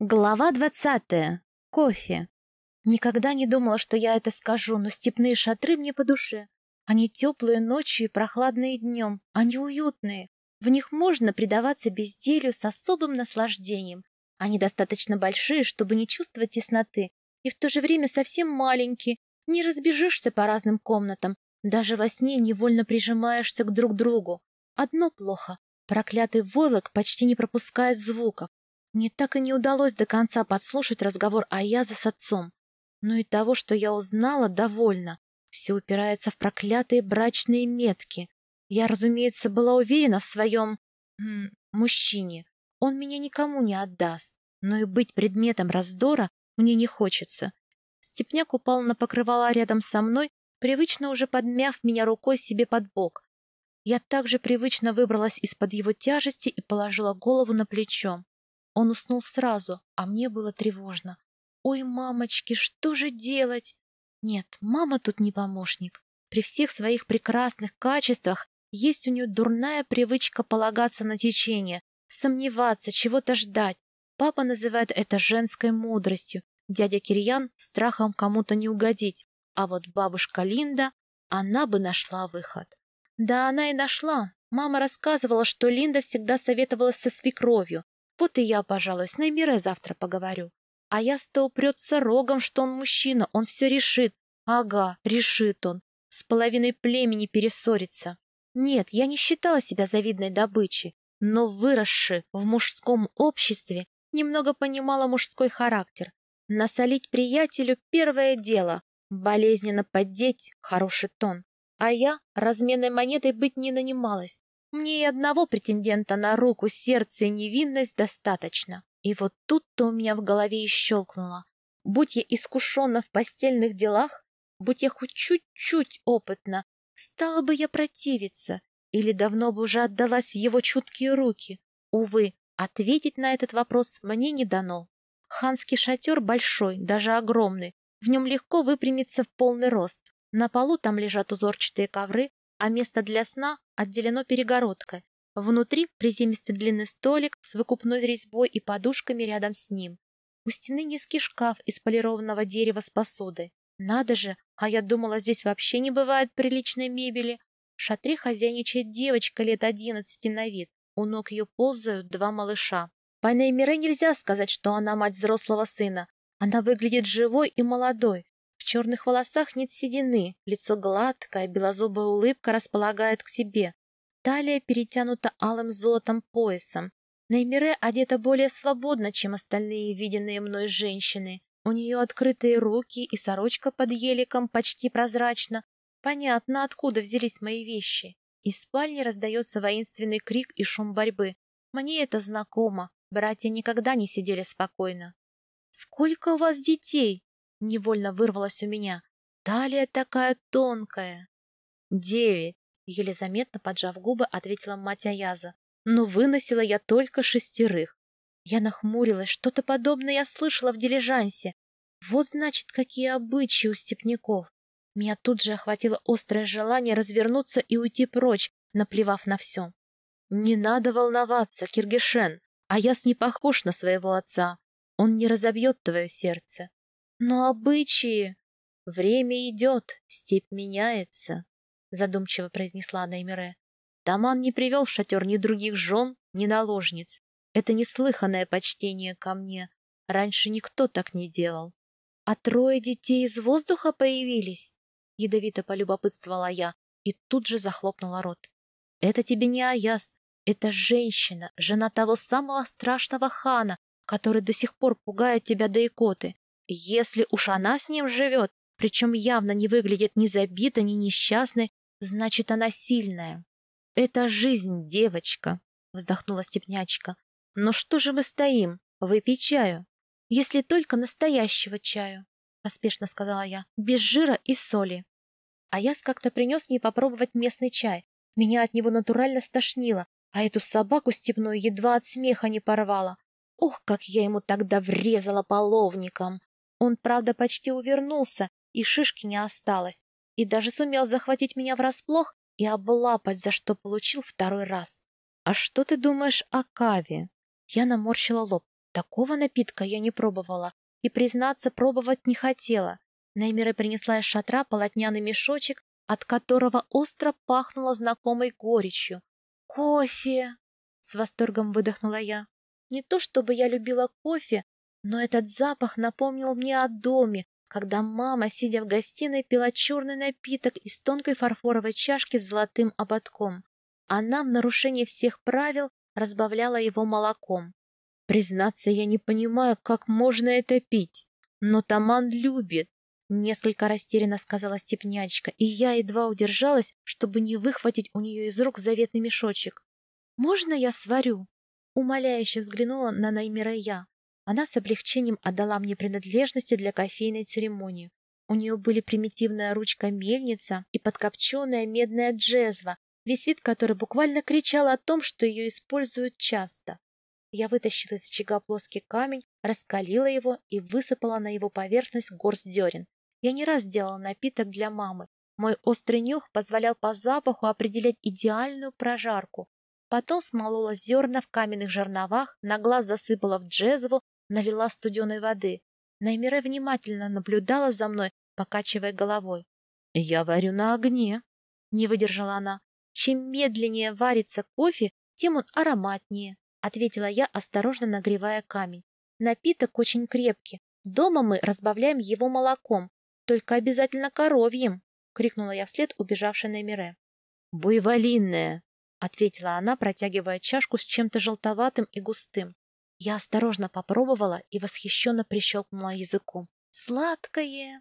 Глава двадцатая. Кофе. Никогда не думала, что я это скажу, но степные шатры мне по душе. Они теплые ночью и прохладные днем. Они уютные. В них можно предаваться безделью с особым наслаждением. Они достаточно большие, чтобы не чувствовать тесноты, и в то же время совсем маленькие. Не разбежишься по разным комнатам. Даже во сне невольно прижимаешься к друг другу. Одно плохо. Проклятый войлок почти не пропускает звуков. Мне так и не удалось до конца подслушать разговор Аяза с отцом. Но и того, что я узнала, довольно. Все упирается в проклятые брачные метки. Я, разумеется, была уверена в своем... М, мужчине. Он меня никому не отдаст. Но и быть предметом раздора мне не хочется. Степняк упал на покрывало рядом со мной, привычно уже подмяв меня рукой себе под бок. Я также привычно выбралась из-под его тяжести и положила голову на плечо. Он уснул сразу, а мне было тревожно. Ой, мамочки, что же делать? Нет, мама тут не помощник. При всех своих прекрасных качествах есть у нее дурная привычка полагаться на течение, сомневаться, чего-то ждать. Папа называет это женской мудростью, дядя Кирьян — страхом кому-то не угодить, а вот бабушка Линда, она бы нашла выход. Да, она и нашла. Мама рассказывала, что Линда всегда советовалась со свекровью, вот и я, пожалуй, с Наймире завтра поговорю. А я-то упрется рогом, что он мужчина, он все решит. Ага, решит он. С половиной племени перессорится. Нет, я не считала себя завидной добычей, но, выросши в мужском обществе, немного понимала мужской характер. Насолить приятелю — первое дело, болезненно поддеть — хороший тон. А я разменной монетой быть не нанималась. Мне и одного претендента на руку, сердце и невинность достаточно. И вот тут-то у меня в голове и щелкнуло. Будь я искушена в постельных делах, будь я хоть чуть-чуть опытна, стала бы я противиться или давно бы уже отдалась в его чуткие руки. Увы, ответить на этот вопрос мне не дано. Ханский шатер большой, даже огромный, в нем легко выпрямиться в полный рост. На полу там лежат узорчатые ковры, а место для сна отделено перегородкой. Внутри приземистый длинный столик с выкупной резьбой и подушками рядом с ним. У стены низкий шкаф из полированного дерева с посудой. Надо же, а я думала, здесь вообще не бывает приличной мебели. В шатре хозяйничает девочка лет одиннадцати на вид. У ног ее ползают два малыша. По Неймире нельзя сказать, что она мать взрослого сына. Она выглядит живой и молодой, черных волосах нет седины, лицо гладкое, белозубая улыбка располагает к себе. Талия перетянута алым золотом поясом. Неймире одета более свободно, чем остальные виденные мной женщины. У нее открытые руки и сорочка под еликом почти прозрачна. Понятно, откуда взялись мои вещи. Из спальни раздается воинственный крик и шум борьбы. Мне это знакомо. Братья никогда не сидели спокойно. «Сколько у вас детей?» Невольно вырвалось у меня. Талия такая тонкая. Девять. Еле заметно поджав губы, ответила мать Аяза. Но выносила я только шестерых. Я нахмурилась, что-то подобное я слышала в дилижансе. Вот значит, какие обычаи у степняков. Меня тут же охватило острое желание развернуться и уйти прочь, наплевав на все. Не надо волноваться, Киргишен, а я с не похож на своего отца. Он не разобьет твое сердце. Но обычаи... Время идет, степь меняется, задумчиво произнесла Наймире. Таман не привел в шатер ни других жен, ни наложниц. Это неслыханное почтение ко мне. Раньше никто так не делал. А трое детей из воздуха появились? Ядовито полюбопытствовала я и тут же захлопнула рот. Это тебе не Аяс, это женщина, жена того самого страшного хана, который до сих пор пугает тебя до икоты. Если уж она с ним живет, причем явно не выглядит ни забитой, ни несчастной, значит, она сильная. Это жизнь, девочка, вздохнула степнячка. Но что же мы стоим? Выпей чаю. Если только настоящего чаю, поспешно сказала я, без жира и соли. А я как-то принес мне попробовать местный чай. Меня от него натурально стошнило, а эту собаку степную едва от смеха не порвала. Ох, как я ему тогда врезала половником! Он, правда, почти увернулся, и шишки не осталось, и даже сумел захватить меня врасплох и облапать, за что получил второй раз. «А что ты думаешь о Каве?» Я наморщила лоб. Такого напитка я не пробовала и, признаться, пробовать не хотела. Наймира принесла из шатра полотняный мешочек, от которого остро пахнуло знакомой горечью. «Кофе!» — с восторгом выдохнула я. Не то чтобы я любила кофе, но этот запах напомнил мне о доме, когда мама, сидя в гостиной, пила черный напиток из тонкой фарфоровой чашки с золотым ободком. Она в нарушении всех правил разбавляла его молоком. Признаться, я не понимаю, как можно это пить, но Таман любит. Несколько растерянно сказала степнячка, и я едва удержалась, чтобы не выхватить у нее из рук заветный мешочек. «Можно я сварю?» Умоляюще взглянула на Наймира я. Она с облегчением отдала мне принадлежности для кофейной церемонии. У нее были примитивная ручка-мельница и подкопченная медная джезва, весь вид которой буквально кричал о том, что ее используют часто. Я вытащила из очага плоский камень, раскалила его и высыпала на его поверхность горсть зерен. Я не раз делала напиток для мамы. Мой острый нюх позволял по запаху определять идеальную прожарку. Потом смолола зерна в каменных жерновах, на глаз засыпала в джезву, налила студеной воды. Наймире внимательно наблюдала за мной, покачивая головой. — Я варю на огне, — не выдержала она. — Чем медленнее варится кофе, тем он ароматнее, — ответила я, осторожно нагревая камень. Напиток очень крепкий. Дома мы разбавляем его молоком, только обязательно коровьим, — крикнула я вслед убежавшей Наймире. — Буйволинная, — ответила она, протягивая чашку с чем-то желтоватым и густым. Я осторожно попробовала и восхищенно прищелкнула языком. «Сладкое!»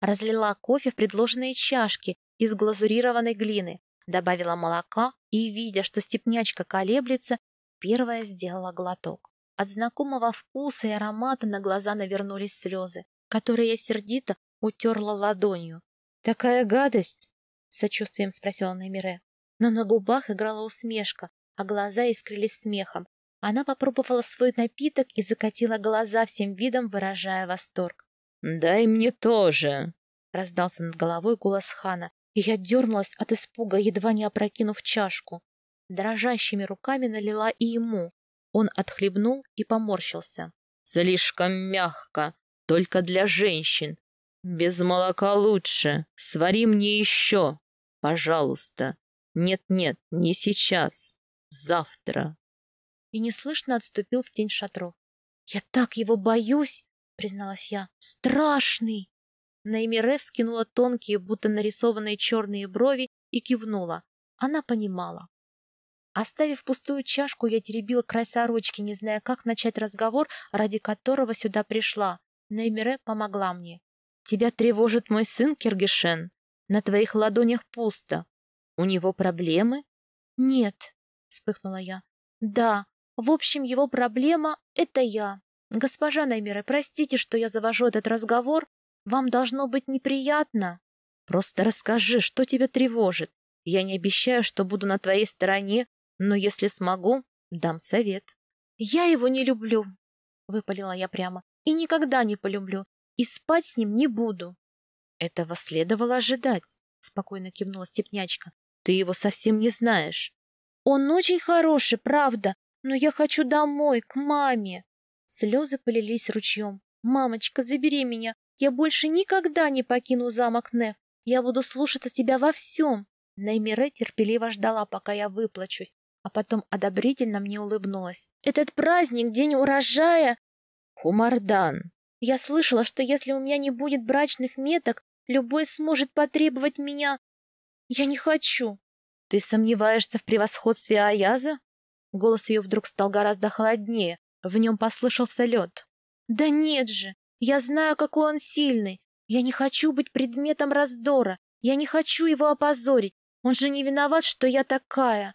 Разлила кофе в предложенные чашки из глазурированной глины, добавила молока и, видя, что степнячка колеблется, первая сделала глоток. От знакомого вкуса и аромата на глаза навернулись слезы, которые я сердито утерла ладонью. «Такая гадость!» — сочувствием спросила Наймире. Но на губах играла усмешка, а глаза искрились смехом. Она попробовала свой напиток и закатила глаза всем видом, выражая восторг. «Дай мне тоже!» — раздался над головой голос хана, я дернулась от испуга, едва не опрокинув чашку. Дрожащими руками налила и ему. Он отхлебнул и поморщился. «Слишком мягко, только для женщин. Без молока лучше. Свари мне еще, пожалуйста. Нет-нет, не сейчас. Завтра» и неслышно отступил в тень шатров. «Я так его боюсь!» — призналась я. «Страшный!» Наймире вскинула тонкие, будто нарисованные черные брови и кивнула. Она понимала. Оставив пустую чашку, я теребила край сорочки, не зная, как начать разговор, ради которого сюда пришла. Неймире помогла мне. «Тебя тревожит мой сын, Киргишен. На твоих ладонях пусто. У него проблемы?» «Нет», — вспыхнула я. «Да, в общем, его проблема — это я. Госпожа Наймира, простите, что я завожу этот разговор. Вам должно быть неприятно. Просто расскажи, что тебя тревожит. Я не обещаю, что буду на твоей стороне, но если смогу, дам совет. Я его не люблю, — выпалила я прямо, — и никогда не полюблю, и спать с ним не буду. Этого следовало ожидать, — спокойно кивнула степнячка. Ты его совсем не знаешь. Он очень хороший, правда, но я хочу домой, к маме. Слезы полились ручьем. Мамочка, забери меня. Я больше никогда не покину замок Неф. Я буду слушаться тебя во всем. Неймире терпеливо ждала, пока я выплачусь, а потом одобрительно мне улыбнулась. Этот праздник, день урожая... Хумардан. Я слышала, что если у меня не будет брачных меток, любой сможет потребовать меня. Я не хочу. Ты сомневаешься в превосходстве Аяза? Голос ее вдруг стал гораздо холоднее, в нем послышался лед. «Да нет же! Я знаю, какой он сильный! Я не хочу быть предметом раздора! Я не хочу его опозорить! Он же не виноват, что я такая!»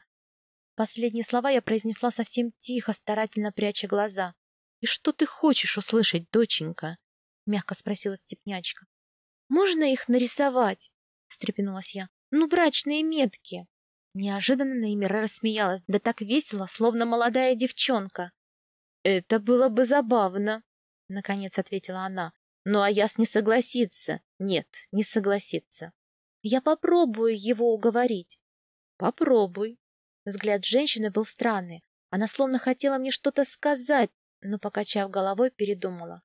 Последние слова я произнесла совсем тихо, старательно пряча глаза. «И что ты хочешь услышать, доченька?» — мягко спросила степнячка. «Можно их нарисовать?» — встрепенулась я. «Ну, брачные метки!» Неожиданно Неймира рассмеялась, да так весело, словно молодая девчонка. «Это было бы забавно», — наконец ответила она. «Ну, а яс не согласится. Нет, не согласится. Я попробую его уговорить». «Попробуй». Взгляд женщины был странный. Она словно хотела мне что-то сказать, но, покачав головой, передумала.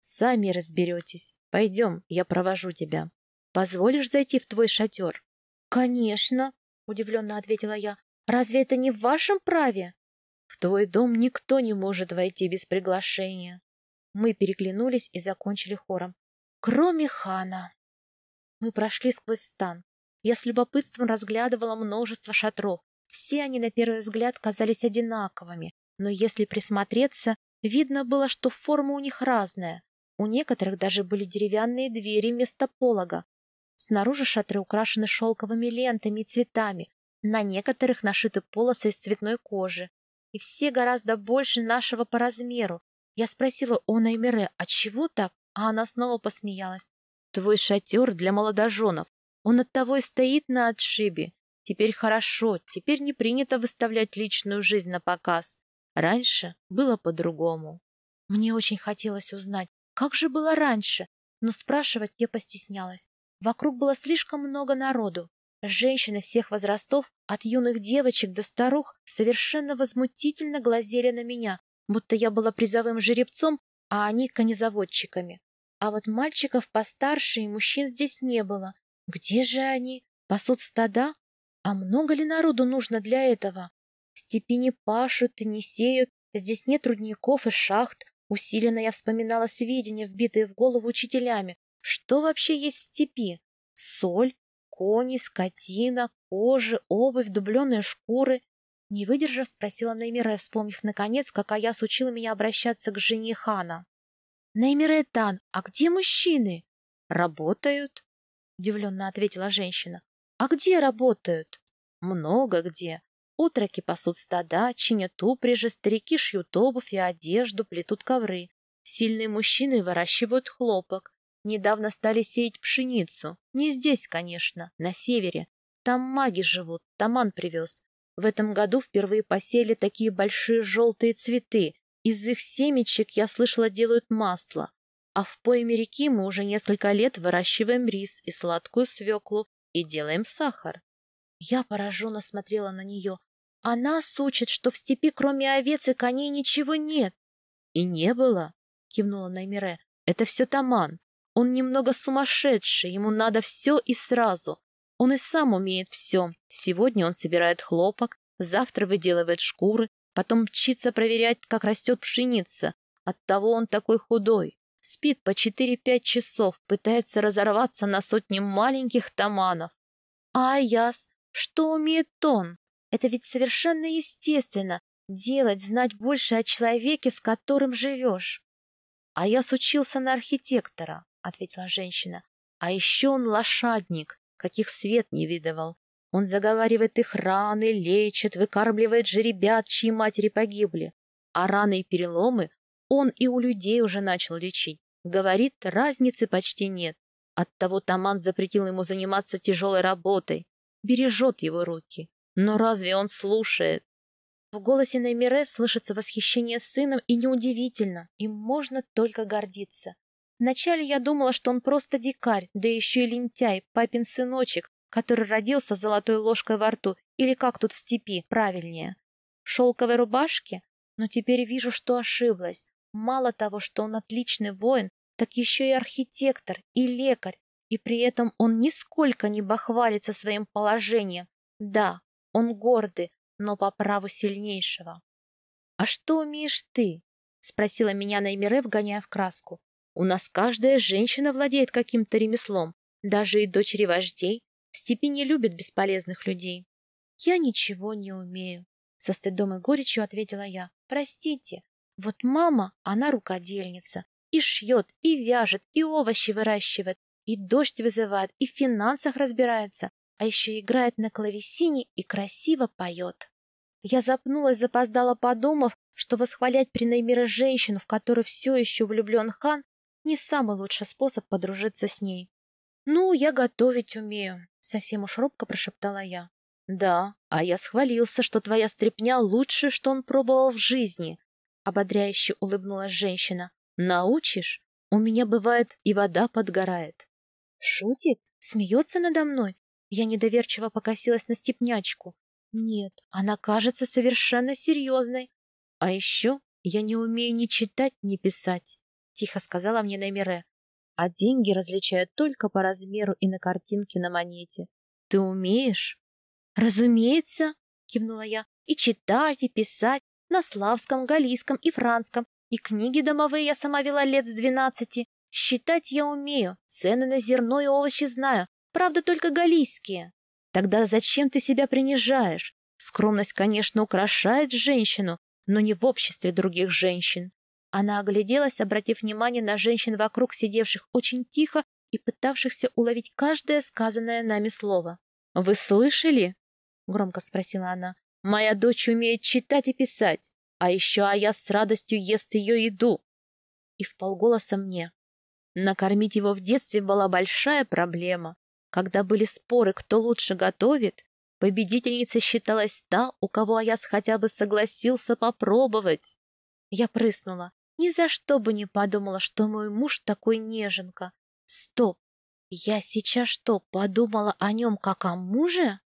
Сами разберетесь. Пойдем, я провожу тебя. Позволишь зайти в твой шатер? Конечно, удивленно ответила я. Разве это не в вашем праве? В твой дом никто не может войти без приглашения. Мы переглянулись и закончили хором. Кроме хана. Мы прошли сквозь стан. Я с любопытством разглядывала множество шатров. Все они, на первый взгляд, казались одинаковыми, но если присмотреться, видно было, что форма у них разная. У некоторых даже были деревянные двери вместо полога. Снаружи шатры украшены шелковыми лентами и цветами. На некоторых нашиты полосы из цветной кожи. И все гораздо больше нашего по размеру. Я спросила у Наймере, а чего так? А она снова посмеялась. Твой шатер для молодоженов. Он оттого и стоит на отшибе. Теперь хорошо, теперь не принято выставлять личную жизнь на показ. Раньше было по-другому. Мне очень хотелось узнать, как же было раньше, но спрашивать я постеснялась. Вокруг было слишком много народу. Женщины всех возрастов, от юных девочек до старух, совершенно возмутительно глазели на меня, будто я была призовым жеребцом, а они конезаводчиками. А вот мальчиков постарше и мужчин здесь не было. Где же они? Пасут стада? А много ли народу нужно для этого? В степи не пашут и не сеют, здесь нет рудников и шахт. Усиленно я вспоминала сведения, вбитые в голову учителями. Что вообще есть в степи? Соль, кони, скотина, кожи, обувь, дубленые шкуры. Не выдержав, спросила Неймире, вспомнив наконец, как Аяс учила меня обращаться к жене хана. — Неймире Тан, а где мужчины? — Работают, — удивленно ответила женщина. — А где работают? — Много где. Утроки пасут стада, чинят упряжи, старики шьют обувь и одежду, плетут ковры. Сильные мужчины выращивают хлопок. Недавно стали сеять пшеницу. Не здесь, конечно, на севере. Там маги живут, таман привез. В этом году впервые посеяли такие большие желтые цветы. Из их семечек, я слышала, делают масло. А в пойме реки мы уже несколько лет выращиваем рис и сладкую свеклу и делаем сахар. Я пораженно смотрела на нее. Она сучит, что в степи кроме овец и коней ничего нет. — И не было, — кивнула Наймире. — Это все Таман. Он немного сумасшедший, ему надо все и сразу. Он и сам умеет все. Сегодня он собирает хлопок, завтра выделывает шкуры, потом мчится проверять, как растет пшеница. Оттого он такой худой. Спит по четыре-пять часов, пытается разорваться на сотни маленьких таманов. А Аяс, что умеет он? Это ведь совершенно естественно — делать, знать больше о человеке, с которым живешь. А я учился на архитектора, — ответила женщина. А еще он лошадник каких свет не видывал. Он заговаривает их раны, лечит, выкармливает жеребят, чьи матери погибли. А раны и переломы он и у людей уже начал лечить. Говорит, разницы почти нет. Оттого Таман запретил ему заниматься тяжелой работой. Бережет его руки. Но разве он слушает? В голосе Наймире слышится восхищение сыном, и неудивительно, им можно только гордиться. Вначале я думала, что он просто дикарь, да еще и лентяй, папин сыночек, который родился с золотой ложкой во рту, или как тут в степи, правильнее. Шелковой рубашке? Но теперь вижу, что ошиблась. Мало того, что он отличный воин, так еще и архитектор, и лекарь, и при этом он нисколько не бахвалится своим положением. Да, он гордый, но по праву сильнейшего. — А что умеешь ты? — спросила меня Наймире, вгоняя в краску. У нас каждая женщина владеет каким-то ремеслом, даже и дочери вождей. В степи не любят бесполезных людей. Я ничего не умею, со стыдом и горечью ответила я. Простите, вот мама, она рукодельница, и шьет, и вяжет, и овощи выращивает, и дождь вызывает, и в финансах разбирается, а еще играет на клавесине и красиво поет. Я запнулась, запоздала, подумав, что восхвалять при Неймире женщину, в которую все еще влюблен хан, не самый лучший способ подружиться с ней. «Ну, я готовить умею», — совсем уж робко прошептала я. «Да, а я схвалился, что твоя стряпня лучше, что он пробовал в жизни», — ободряюще улыбнулась женщина. «Научишь? У меня бывает и вода подгорает». «Шутит? Смеется надо мной?» Я недоверчиво покосилась на степнячку. «Нет, она кажется совершенно серьезной. А еще Я не умею ни читать, ни писать, тихо сказала мне Наймире. А деньги различают только по размеру и на картинке на монете. Ты умеешь? Разумеется, кивнула я. И читать, и писать на славском, галийском и франском. И книги домовые я сама вела лет с двенадцати. Считать я умею, цены на зерно и овощи знаю, правда, только галийские. Тогда зачем ты себя принижаешь? Скромность, конечно, украшает женщину, но не в обществе других женщин. Она огляделась, обратив внимание на женщин вокруг, сидевших очень тихо и пытавшихся уловить каждое сказанное нами слово. «Вы слышали?» — громко спросила она. «Моя дочь умеет читать и писать, а еще а я с радостью ест ее еду». И вполголоса мне. Накормить его в детстве была большая проблема. Когда были споры, кто лучше готовит, победительницей считалась та, у кого Аяс хотя бы согласился попробовать. Я прыснула. Ни за что бы не подумала, что мой муж такой неженка. Стоп! Я сейчас что, подумала о нем как о муже?